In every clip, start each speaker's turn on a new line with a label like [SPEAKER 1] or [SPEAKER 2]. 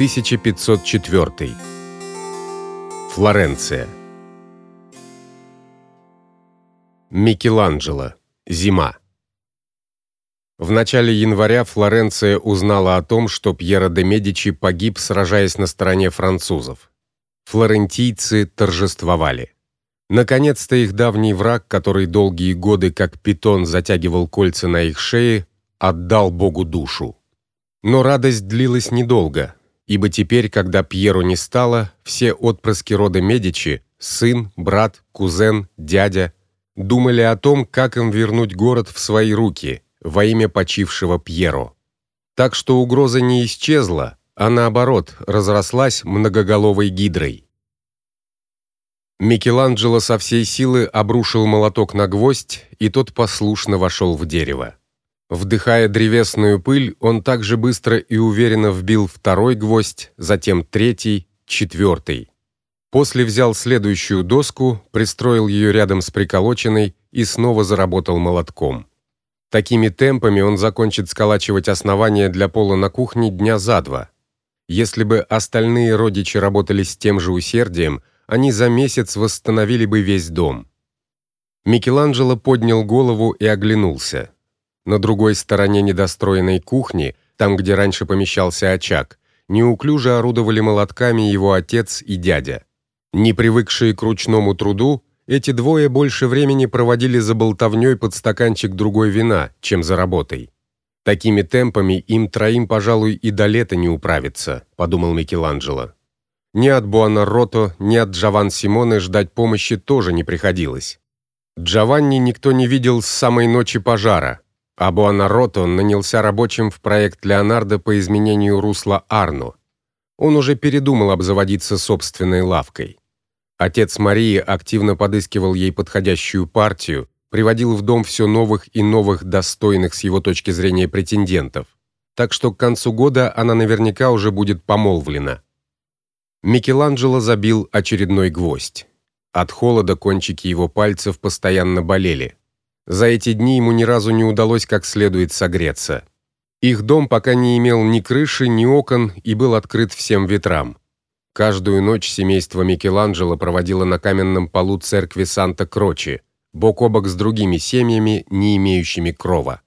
[SPEAKER 1] 1504. Флоренция. Микеланджело. Зима. В начале января Флоренция узнала о том, что Пьеро де Медичи погиб, сражаясь на стороне французов. Флорентийцы торжествовали. Наконец-то их давний враг, который долгие годы как питон затягивал кольца на их шее, отдал Богу душу. Но радость длилась недолго, ибо теперь, когда Пьеро не стало, все отпрыски рода Медичи, сын, брат, кузен, дядя, думали о том, как им вернуть город в свои руки во имя почившего Пьеро. Так что угроза не исчезла, а наоборот, разрослась многоголовой гидрой. Микеланджело со всей силы обрушил молоток на гвоздь, и тот послушно вошел в дерево. Вдыхая древесную пыль, он также быстро и уверенно вбил второй гвоздь, затем третий, четвертый. После взял следующую доску, пристроил ее рядом с приколоченной и снова заработал молотком. Такими темпами он закончит сколачивать основание для пола на кухне дня за два. Если бы остальные родичи работали с тем же усердием, они за месяц восстановили бы весь дом. Микеланджело поднял голову и оглянулся. На другой стороне недостроенной кухни, там, где раньше помещался очаг, неуклюже орудовали молотками его отец и дядя. Не привыкшие к ручному труду, эти двое больше времени проводили за болтовней под стаканчик другой вина, чем за работой. Такими темпами им троим, пожалуй, и до лета не управиться, подумал Микеланджело. Ни от Буонаротто, ни от Джован Симоне ждать помощи тоже не приходилось. Джованни никто не видел с самой ночи пожара, а Буонаротто нанялся рабочим в проект Леонардо по изменению русла Арно. Он уже передумал обзаводиться собственной лавкой. Отец Марии активно подыскивал ей подходящую партию, приводил в дом все новых и новых достойных с его точки зрения претендентов. Так что к концу года она наверняка уже будет помолвлена. Микеланджело забил очередной гвоздь. От холода кончики его пальцев постоянно болели. За эти дни ему ни разу не удалось как следует согреться. Их дом пока не имел ни крыши, ни окон и был открыт всем ветрам. Каждую ночь семейство Микеланджело проводило на каменном полу церкви Санта-Крочи, бок о бок с другими семьями, не имеющими крова.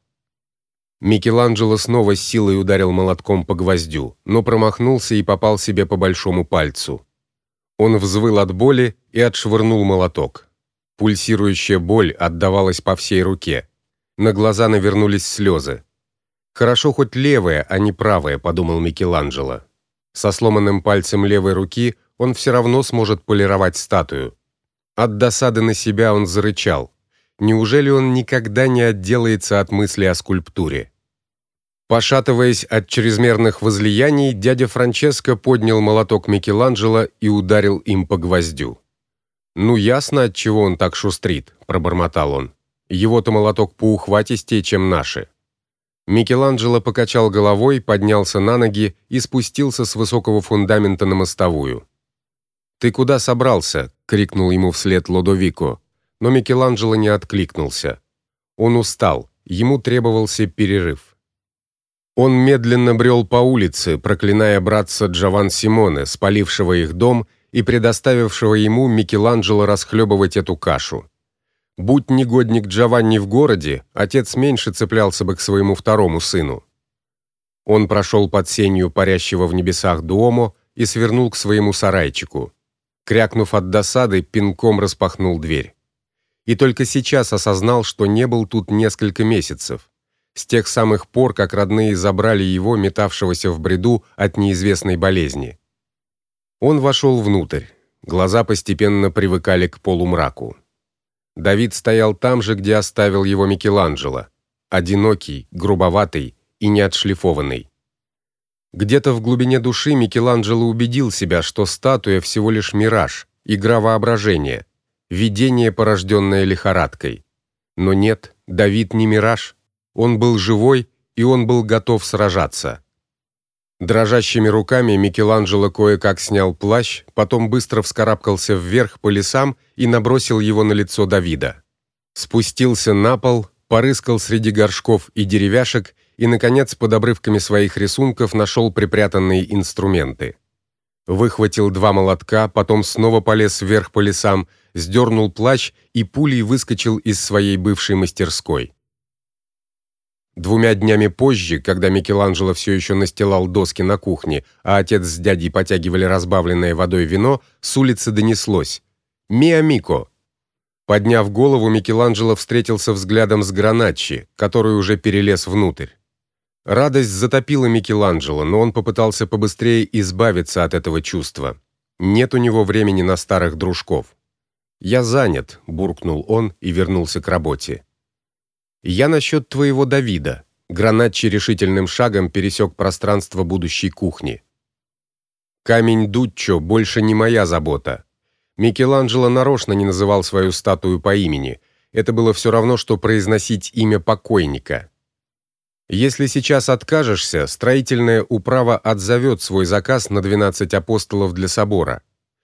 [SPEAKER 1] Микеланджело снова с силой ударил молотком по гвоздю, но промахнулся и попал себе по большому пальцу. Он взвыл от боли и отшвырнул молоток. Пульсирующая боль отдавалась по всей руке. На глаза навернулись слезы. Хорошо хоть левая, а не правая, подумал Микеланджело. Со сломанным пальцем левой руки он все равно сможет полировать статую. От досады на себя он зарычал. Неужели он никогда не отделается от мысли о скульптуре? Пошатываясь от чрезмерных возлияний, дядя Франческо поднял молоток Микеланджело и ударил им по гвоздю. Ну ясно, от чего он так шустрит, пробормотал он. Его-то молоток поухватистее, чем наши. Микеланджело покачал головой, поднялся на ноги и спустился с высокого фундамента на мостовую. "Ты куда собрался?" крикнул ему вслед Лодовико, но Микеланджело не откликнулся. Он устал, ему требовался перерыв. Он медленно брел по улице, проклиная братца Джован Симоне, спалившего их дом и предоставившего ему Микеланджело расхлебывать эту кашу. Будь негодник Джованни в городе, отец меньше цеплялся бы к своему второму сыну. Он прошел под сенью парящего в небесах Дуомо и свернул к своему сарайчику. Крякнув от досады, пинком распахнул дверь. И только сейчас осознал, что не был тут несколько месяцев с тех самых пор, как родные забрали его, метавшегося в бреду от неизвестной болезни. Он вошел внутрь. Глаза постепенно привыкали к полумраку. Давид стоял там же, где оставил его Микеланджело, одинокий, грубоватый и неотшлифованный. Где-то в глубине души Микеланджело убедил себя, что статуя всего лишь мираж, игра воображения, видение, порожденное лихорадкой. Но нет, Давид не мираж. Он был живой, и он был готов сражаться. Дрожащими руками Микеланджело кое-как снял плащ, потом быстро вскарабкался вверх по лесам и набросил его на лицо Давида. Спустился на пол, порыскал среди горшков и деревяшек и наконец под обрывками своих рисунков нашел припрятанные инструменты. Выхватил два молотка, потом снова полез вверх по лесам, сдернул плащ и пулей выскочил из своей бывшей мастерской. Двумя днями позже, когда Микеланджело все еще настилал доски на кухне, а отец с дядей потягивали разбавленное водой вино, с улицы донеслось: "Миамико, Подняв голову, Микеланджело встретился взглядом с Граначчи, который уже перелез внутрь. Радость затопила Микеланджело, но он попытался побыстрее избавиться от этого чувства. Нет у него времени на старых дружков. "Я занят", буркнул он и вернулся к работе. "Я насчет твоего Давида". Граначчи решительным шагом пересек пространство будущей кухни. Камень Дуччо больше не моя забота. Микеланджело нарочно не называл свою статую по имени. Это было все равно что произносить имя покойника. Если сейчас откажешься, строительная управа отзовет свой заказ на 12 апостолов для собора.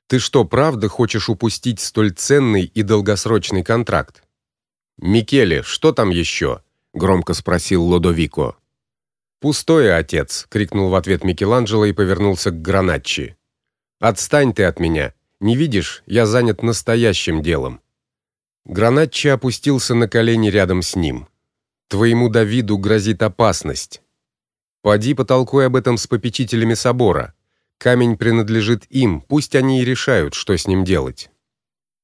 [SPEAKER 1] Ты что, правда хочешь упустить столь ценный и долгосрочный контракт? Микеле, что там еще?» — громко спросил Лодовико. «Пустое, отец!» — крикнул в ответ Микеланджело и повернулся к Граначчи. «Отстань ты от меня! Не видишь, я занят настоящим делом. Гранатчи опустился на колени рядом с ним. Твоему Давиду грозит опасность. Поди потолкуй об этом с попечителями собора. Камень принадлежит им, пусть они и решают, что с ним делать.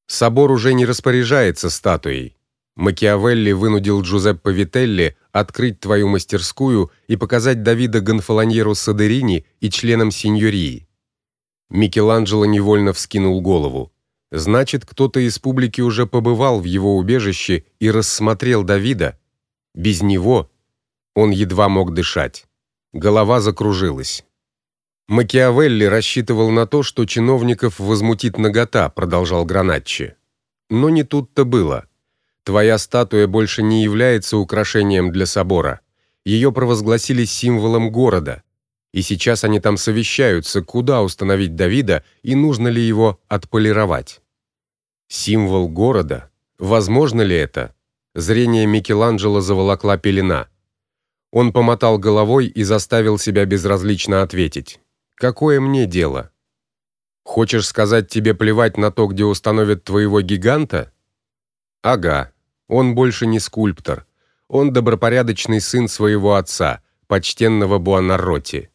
[SPEAKER 1] Собор уже не распоряжается статуей. Макиавелли вынудил Джузеппе Вителли открыть твою мастерскую и показать Давида Гонфолоньеру Садерини и членам синьории. Микеланджело невольно вскинул голову. Значит, кто-то из публики уже побывал в его убежище и рассмотрел Давида. Без него он едва мог дышать. Голова закружилась. Макиавелли рассчитывал на то, что чиновников возмутит нагота, продолжал Гранатчи. Но не тут-то было. Твоя статуя больше не является украшением для собора. Ее провозгласили символом города и сейчас они там совещаются, куда установить Давида и нужно ли его отполировать. Символ города. Возможно ли это? Зрение Микеланджело заволокла пелена. Он помотал головой и заставил себя безразлично ответить: "Какое мне дело? Хочешь сказать, тебе плевать на то, где установят твоего гиганта?" Ага. Он больше не скульптор. Он добропорядочный сын своего отца, почтенного Буонаротти.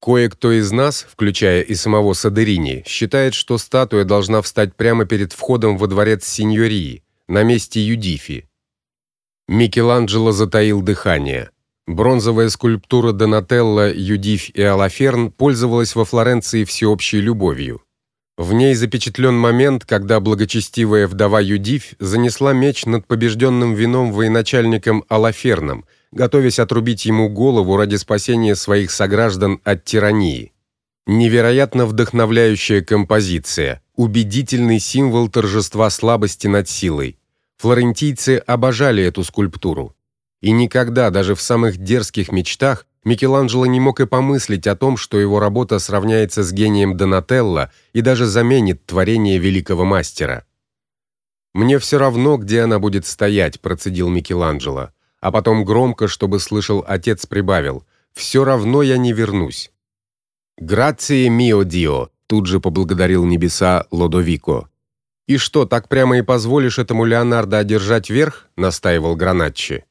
[SPEAKER 1] Кое-кто из нас, включая и самого Садерини, считает, что статуя должна встать прямо перед входом во дворец Синьории, на месте Юдифи. Микеланджело затаил дыхание. Бронзовая скульптура Донателло, Юдифь и Алаферн пользовалась во Флоренции всеобщей любовью. В ней запечатлен момент, когда благочестивая вдова Юдифь занесла меч над побежденным вином военачальником Алаферном – готовясь отрубить ему голову ради спасения своих сограждан от тирании. Невероятно вдохновляющая композиция, убедительный символ торжества слабости над силой. Флорентийцы обожали эту скульптуру. И никогда, даже в самых дерзких мечтах, Микеланджело не мог и помыслить о том, что его работа сравняется с гением Донателло и даже заменит творение великого мастера. Мне все равно, где она будет стоять, процедил Микеланджело а потом громко, чтобы слышал отец, прибавил: «Все равно я не вернусь". "Грация мио дио", тут же поблагодарил небеса Лодовико. "И что, так прямо и позволишь этому Леонардо одержать верх?" настаивал Граначчи.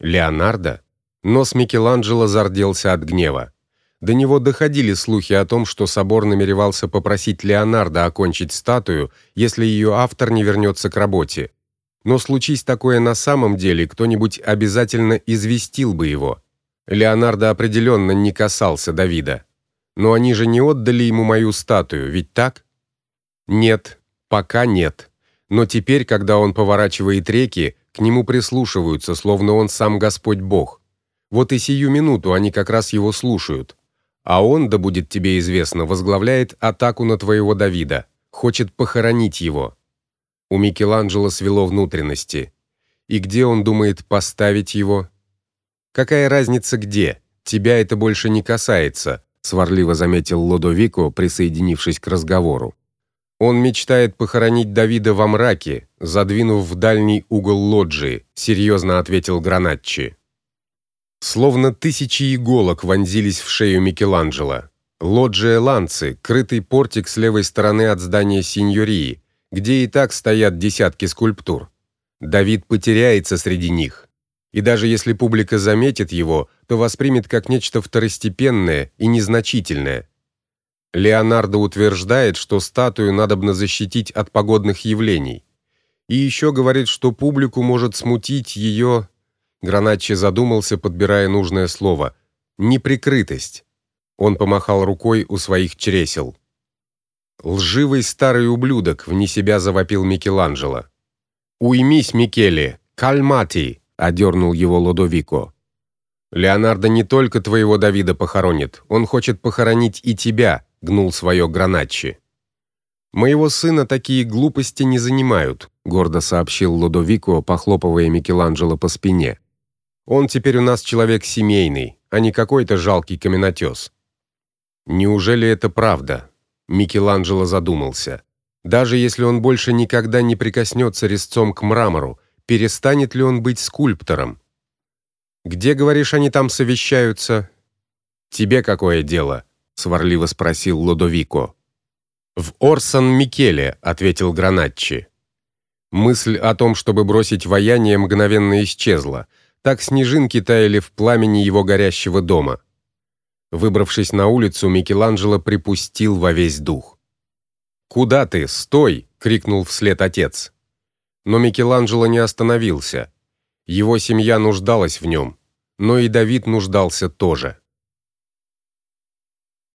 [SPEAKER 1] Леонардо? Нос Микеланджело зарделся от гнева. До него доходили слухи о том, что собор намеревался попросить Леонардо окончить статую, если ее автор не вернется к работе. Но случись такое на самом деле, кто-нибудь обязательно известил бы его. Леонардо определенно не касался Давида. Но они же не отдали ему мою статую, ведь так? Нет, пока нет. Но теперь, когда он поворачивает реки, к нему прислушиваются, словно он сам Господь Бог. Вот и сию минуту они как раз его слушают. А он, да будет тебе известно, возглавляет атаку на твоего Давида, хочет похоронить его. У Микеланджело свело внутренности. И где он думает поставить его? Какая разница где? Тебя это больше не касается, сварливо заметил Лодовико, присоединившись к разговору. Он мечтает похоронить Давида во мраке, задвинув в дальний угол лоджии, серьезно ответил Гранатчи. Словно тысячи иголок вонзились в шею Микеланджело. Лоджия Ланци, крытый портик с левой стороны от здания Синьории, где и так стоят десятки скульптур. Давид потеряется среди них. И даже если публика заметит его, то воспримет как нечто второстепенное и незначительное. Леонардо утверждает, что статую надобно защитить от погодных явлений. И еще говорит, что публику может смутить ее Граначчи задумался, подбирая нужное слово. Неприкрытость. Он помахал рукой у своих чресел. Лживый старый ублюдок, вне себя завопил Микеланджело. Уймись, Микеле, кальмати, одернул его Лодовико. Леонардо не только твоего Давида похоронит, он хочет похоронить и тебя, гнул свое Граначчи. Моего сына такие глупости не занимают, гордо сообщил Лодовико, похлопывая Микеланджело по спине. Он теперь у нас человек семейный, а не какой-то жалкий каменотес. Неужели это правда? Микеланджело задумался. Даже если он больше никогда не прикоснется резцом к мрамору, перестанет ли он быть скульптором? Где, говоришь, они там совещаются? Тебе какое дело? сварливо спросил Лодовико. В Орсан Микеле, ответил Граначчи. Мысль о том, чтобы бросить вояние, мгновенно исчезла так снежинки таяли в пламени его горящего дома. Выбравшись на улицу, Микеланджело припустил во весь дух. "Куда ты? Стой!" крикнул вслед отец. Но Микеланджело не остановился. Его семья нуждалась в нем, но и Давид нуждался тоже.